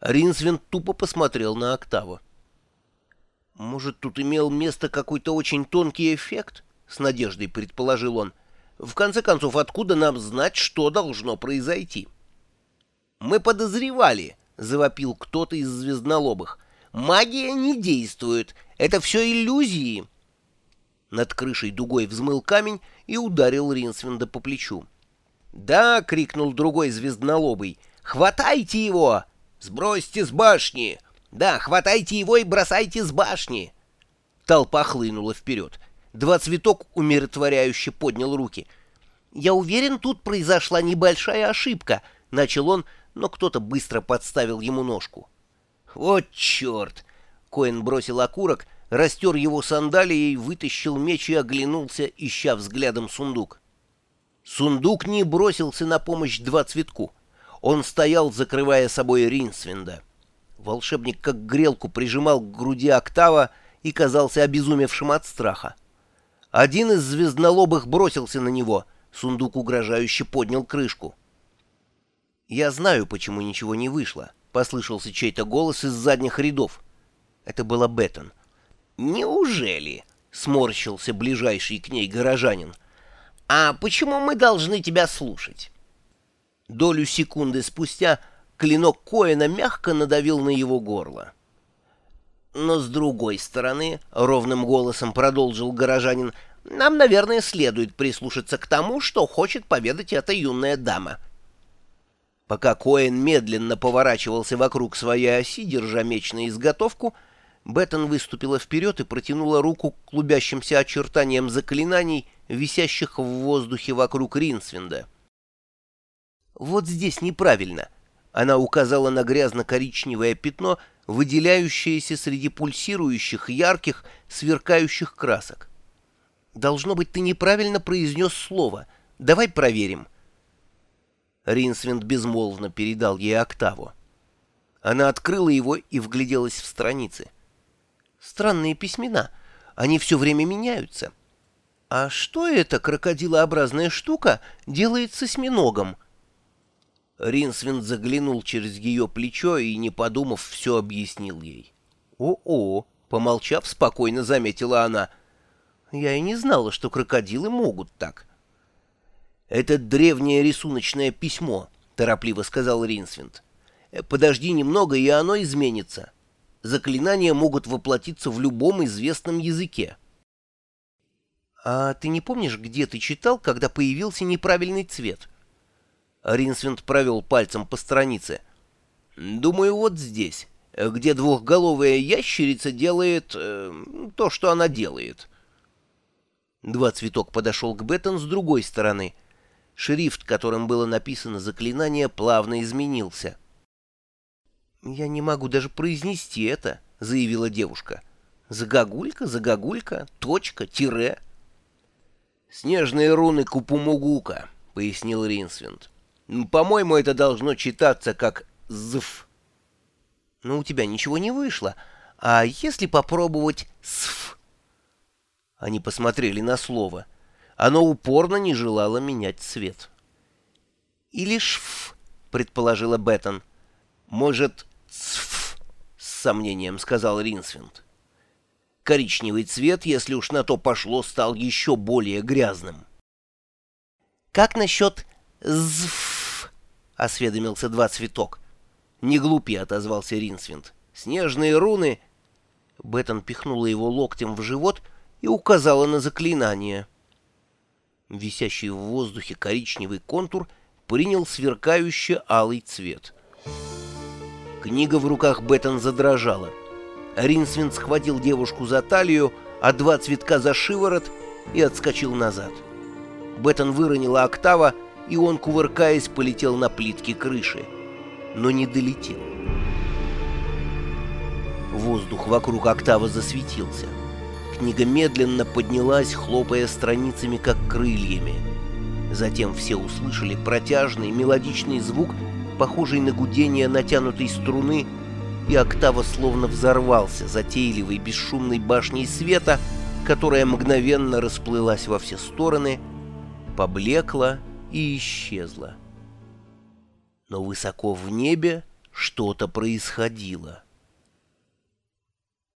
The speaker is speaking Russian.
Ринсвинд тупо посмотрел на октаву. «Может, тут имел место какой-то очень тонкий эффект?» — с надеждой предположил он. «В конце концов, откуда нам знать, что должно произойти?» «Мы подозревали», — завопил кто-то из звезднолобых. «Магия не действует. Это все иллюзии». Над крышей дугой взмыл камень и ударил Ринсвинда по плечу. «Да!» — крикнул другой звезднолобый. «Хватайте его!» «Сбросьте с башни!» «Да, хватайте его и бросайте с башни!» Толпа хлынула вперед. Два цветок умиротворяюще поднял руки. «Я уверен, тут произошла небольшая ошибка», — начал он, но кто-то быстро подставил ему ножку. «Вот черт!» — Коэн бросил окурок, растер его сандалией, вытащил меч и оглянулся, ища взглядом сундук. Сундук не бросился на помощь два цветку. Он стоял, закрывая собой Ринсвинда. Волшебник как грелку прижимал к груди октава и казался обезумевшим от страха. Один из звезднолобых бросился на него. Сундук угрожающе поднял крышку. «Я знаю, почему ничего не вышло», — послышался чей-то голос из задних рядов. Это была Беттон. «Неужели?» — сморщился ближайший к ней горожанин. «А почему мы должны тебя слушать?» Долю секунды спустя клинок Коэна мягко надавил на его горло. Но с другой стороны, — ровным голосом продолжил горожанин, — нам, наверное, следует прислушаться к тому, что хочет поведать эта юная дама. Пока Коэн медленно поворачивался вокруг своей оси, держа меч на изготовку, Беттон выступила вперед и протянула руку к клубящимся очертаниям заклинаний, висящих в воздухе вокруг Ринсвинда. «Вот здесь неправильно», — она указала на грязно-коричневое пятно, выделяющееся среди пульсирующих, ярких, сверкающих красок. «Должно быть, ты неправильно произнес слово. Давай проверим». Ринсвинд безмолвно передал ей октаву. Она открыла его и вгляделась в страницы. «Странные письмена. Они все время меняются. А что эта крокодилообразная штука делает с осьминогом?» Ринсвинд заглянул через ее плечо и, не подумав, все объяснил ей. «О-о!» — помолчав, спокойно заметила она. «Я и не знала, что крокодилы могут так». «Это древнее рисуночное письмо», — торопливо сказал Ринсвинд. «Подожди немного, и оно изменится. Заклинания могут воплотиться в любом известном языке». «А ты не помнишь, где ты читал, когда появился неправильный цвет?» Ринсвинд провел пальцем по странице. «Думаю, вот здесь, где двухголовая ящерица делает э, то, что она делает». Два цветок подошел к Беттон с другой стороны. Шрифт, которым было написано заклинание, плавно изменился. «Я не могу даже произнести это», — заявила девушка. «Загогулька, загогулька, точка, тире». «Снежные руны Купумугука», — пояснил Ринсвинд. По-моему, это должно читаться как «зв». Но у тебя ничего не вышло. А если попробовать «св»? Они посмотрели на слово. Оно упорно не желало менять цвет. «Или шф», — предположила Беттон. «Может, цф», — с сомнением сказал Ринсвинд. Коричневый цвет, если уж на то пошло, стал еще более грязным. «Как насчет «зв»?» — осведомился два цветок. «Не глупи», — отозвался Ринсвинд. «Снежные руны...» Беттон пихнула его локтем в живот и указала на заклинание. Висящий в воздухе коричневый контур принял сверкающий алый цвет. Книга в руках Беттон задрожала. Ринсвинд схватил девушку за талию, а два цветка за шиворот и отскочил назад. Беттон выронила октава, и он, кувыркаясь, полетел на плитки крыши, но не долетел. Воздух вокруг октава засветился. Книга медленно поднялась, хлопая страницами, как крыльями. Затем все услышали протяжный мелодичный звук, похожий на гудение натянутой струны, и октава словно взорвался затейливой бесшумной башней света, которая мгновенно расплылась во все стороны, поблекла и исчезла. Но высоко в небе Что-то происходило.